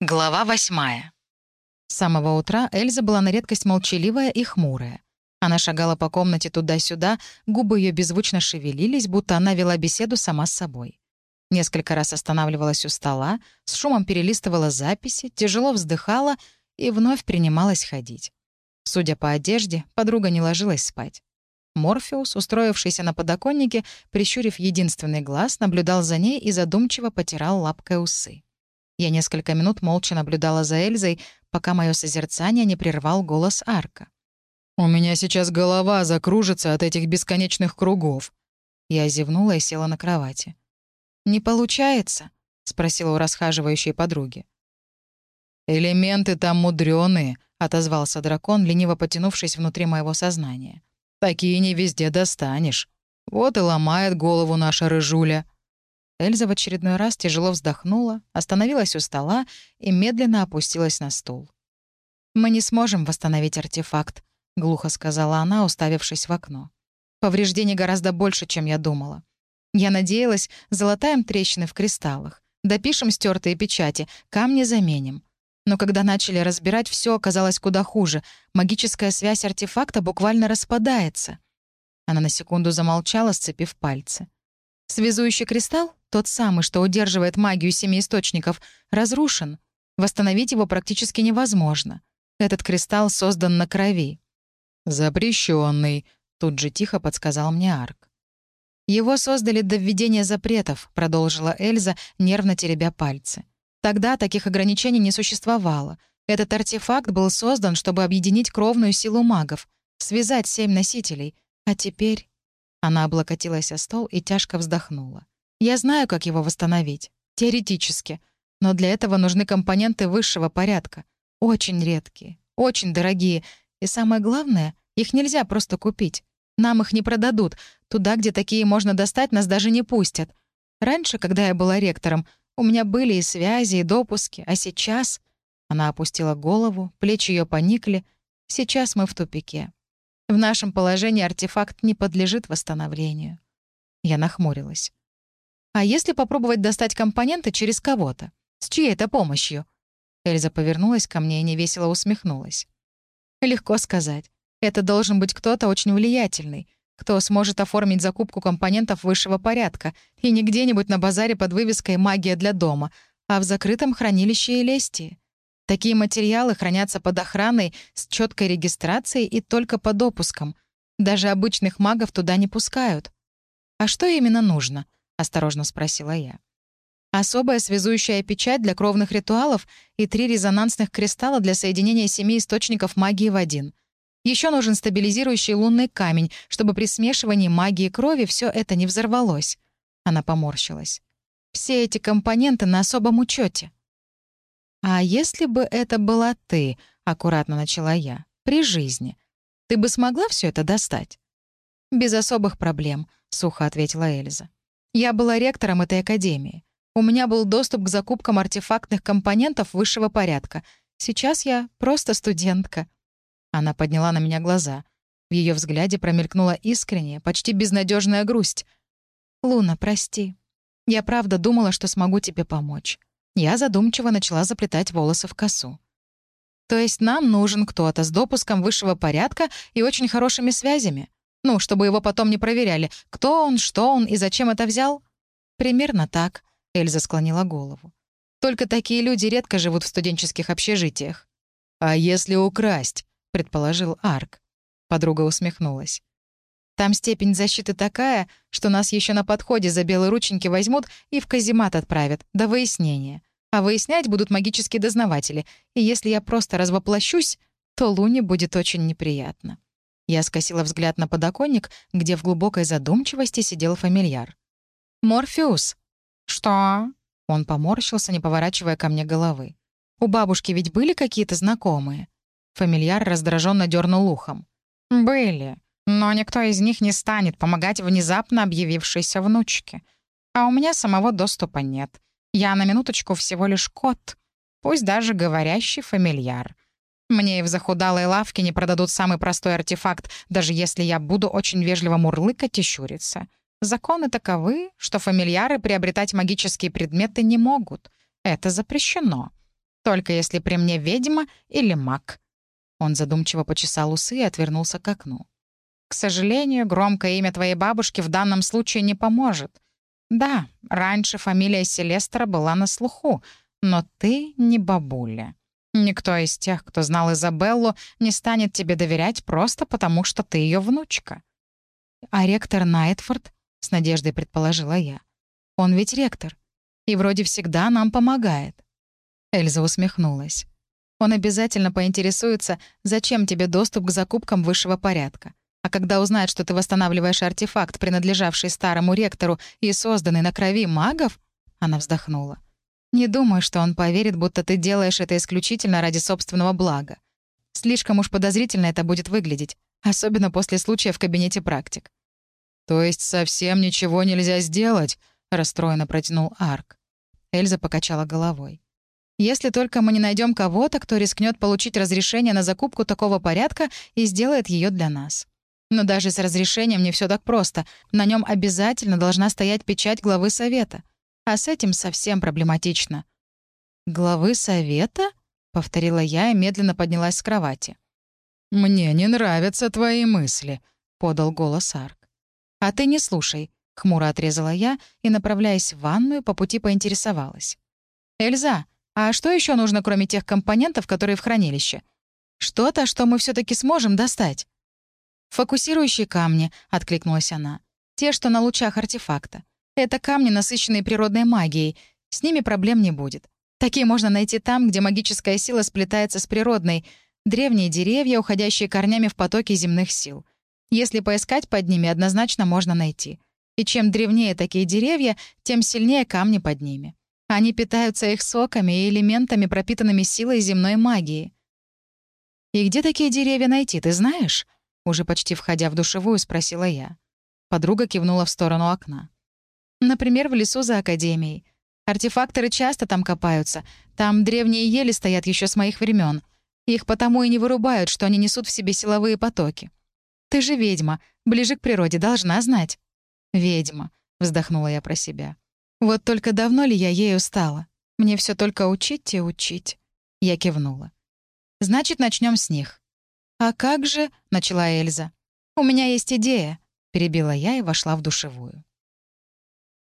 Глава восьмая. С самого утра Эльза была на редкость молчаливая и хмурая. Она шагала по комнате туда-сюда, губы ее беззвучно шевелились, будто она вела беседу сама с собой. Несколько раз останавливалась у стола, с шумом перелистывала записи, тяжело вздыхала и вновь принималась ходить. Судя по одежде, подруга не ложилась спать. Морфеус, устроившийся на подоконнике, прищурив единственный глаз, наблюдал за ней и задумчиво потирал лапкой усы. Я несколько минут молча наблюдала за Эльзой, пока мое созерцание не прервал голос Арка. «У меня сейчас голова закружится от этих бесконечных кругов». Я зевнула и села на кровати. «Не получается?» — спросила у расхаживающей подруги. «Элементы там мудреные, отозвался дракон, лениво потянувшись внутри моего сознания. «Такие не везде достанешь. Вот и ломает голову наша рыжуля». Эльза в очередной раз тяжело вздохнула, остановилась у стола и медленно опустилась на стул. «Мы не сможем восстановить артефакт», — глухо сказала она, уставившись в окно. «Повреждений гораздо больше, чем я думала. Я надеялась, золотаем трещины в кристаллах, допишем стертые печати, камни заменим. Но когда начали разбирать, все оказалось куда хуже. Магическая связь артефакта буквально распадается». Она на секунду замолчала, сцепив пальцы. Связующий кристалл, тот самый, что удерживает магию семи источников, разрушен. Восстановить его практически невозможно. Этот кристалл создан на крови. Запрещенный, тут же тихо подсказал мне Арк. Его создали до введения запретов, продолжила Эльза, нервно теребя пальцы. Тогда таких ограничений не существовало. Этот артефакт был создан, чтобы объединить кровную силу магов, связать семь носителей. А теперь она облокотилась о стол и тяжко вздохнула. «Я знаю, как его восстановить. Теоретически. Но для этого нужны компоненты высшего порядка. Очень редкие, очень дорогие. И самое главное, их нельзя просто купить. Нам их не продадут. Туда, где такие можно достать, нас даже не пустят. Раньше, когда я была ректором, у меня были и связи, и допуски. А сейчас...» Она опустила голову, плечи ее поникли. «Сейчас мы в тупике. В нашем положении артефакт не подлежит восстановлению. Я нахмурилась. А если попробовать достать компоненты через кого-то? С чьей это помощью? Эльза повернулась ко мне и невесело усмехнулась. Легко сказать. Это должен быть кто-то очень влиятельный, кто сможет оформить закупку компонентов высшего порядка, и не где-нибудь на базаре под вывеской «Магия для дома», а в закрытом хранилище Элестии. Такие материалы хранятся под охраной с четкой регистрацией и только по допускам. Даже обычных магов туда не пускают. «А что именно нужно?» — осторожно спросила я. Особая связующая печать для кровных ритуалов и три резонансных кристалла для соединения семи источников магии в один. Еще нужен стабилизирующий лунный камень, чтобы при смешивании магии крови все это не взорвалось. Она поморщилась. Все эти компоненты на особом учете. «А если бы это была ты?» — аккуратно начала я. «При жизни. Ты бы смогла все это достать?» «Без особых проблем», — сухо ответила Эльза. «Я была ректором этой академии. У меня был доступ к закупкам артефактных компонентов высшего порядка. Сейчас я просто студентка». Она подняла на меня глаза. В ее взгляде промелькнула искренняя, почти безнадежная грусть. «Луна, прости. Я правда думала, что смогу тебе помочь. Я задумчиво начала заплетать волосы в косу. То есть нам нужен кто-то с допуском высшего порядка и очень хорошими связями. Ну, чтобы его потом не проверяли, кто он, что он и зачем это взял. Примерно так, Эльза склонила голову. Только такие люди редко живут в студенческих общежитиях. «А если украсть?» — предположил Арк. Подруга усмехнулась. «Там степень защиты такая, что нас еще на подходе за белые рученьки возьмут и в каземат отправят, до выяснения. А выяснять будут магические дознаватели, и если я просто развоплощусь, то Луне будет очень неприятно. Я скосила взгляд на подоконник, где в глубокой задумчивости сидел фамильяр. «Морфеус!» «Что?» Он поморщился, не поворачивая ко мне головы. «У бабушки ведь были какие-то знакомые?» Фамильяр раздраженно дернул ухом. «Были, но никто из них не станет помогать внезапно объявившейся внучке. А у меня самого доступа нет. Я на минуточку всего лишь кот, пусть даже говорящий фамильяр. Мне и в захудалой лавке не продадут самый простой артефакт, даже если я буду очень вежливо мурлыкать и щуриться. Законы таковы, что фамильяры приобретать магические предметы не могут. Это запрещено. Только если при мне ведьма или маг». Он задумчиво почесал усы и отвернулся к окну. «К сожалению, громкое имя твоей бабушки в данном случае не поможет. Да, раньше фамилия Селестра была на слуху, но ты не бабуля. Никто из тех, кто знал Изабеллу, не станет тебе доверять просто потому, что ты ее внучка». «А ректор Найтфорд?» — с надеждой предположила я. «Он ведь ректор. И вроде всегда нам помогает». Эльза усмехнулась. «Он обязательно поинтересуется, зачем тебе доступ к закупкам высшего порядка. А когда узнает, что ты восстанавливаешь артефакт, принадлежавший старому ректору и созданный на крови магов...» Она вздохнула. «Не думаю, что он поверит, будто ты делаешь это исключительно ради собственного блага. Слишком уж подозрительно это будет выглядеть, особенно после случая в кабинете практик». «То есть совсем ничего нельзя сделать?» — расстроенно протянул Арк. Эльза покачала головой. Если только мы не найдем кого-то, кто рискнет получить разрешение на закупку такого порядка и сделает ее для нас. Но даже с разрешением не все так просто. На нем обязательно должна стоять печать главы совета. А с этим совсем проблематично. «Главы совета?» — повторила я и медленно поднялась с кровати. «Мне не нравятся твои мысли», — подал голос Арк. «А ты не слушай», — хмуро отрезала я и, направляясь в ванную, по пути поинтересовалась. «Эльза, а что еще нужно, кроме тех компонентов, которые в хранилище? Что-то, что мы все таки сможем достать?» «Фокусирующие камни», — откликнулась она. «Те, что на лучах артефакта. Это камни, насыщенные природной магией. С ними проблем не будет. Такие можно найти там, где магическая сила сплетается с природной. Древние деревья, уходящие корнями в потоки земных сил. Если поискать под ними, однозначно можно найти. И чем древнее такие деревья, тем сильнее камни под ними. Они питаются их соками и элементами, пропитанными силой земной магии. «И где такие деревья найти, ты знаешь?» Уже почти входя в душевую, спросила я. Подруга кивнула в сторону окна. «Например, в лесу за Академией. Артефакторы часто там копаются. Там древние ели стоят еще с моих времен. Их потому и не вырубают, что они несут в себе силовые потоки. Ты же ведьма, ближе к природе, должна знать». «Ведьма», — вздохнула я про себя. Вот только давно ли я ею стала? Мне все только учить и учить. Я кивнула. Значит, начнем с них. А как же, начала Эльза. У меня есть идея, перебила я и вошла в душевую.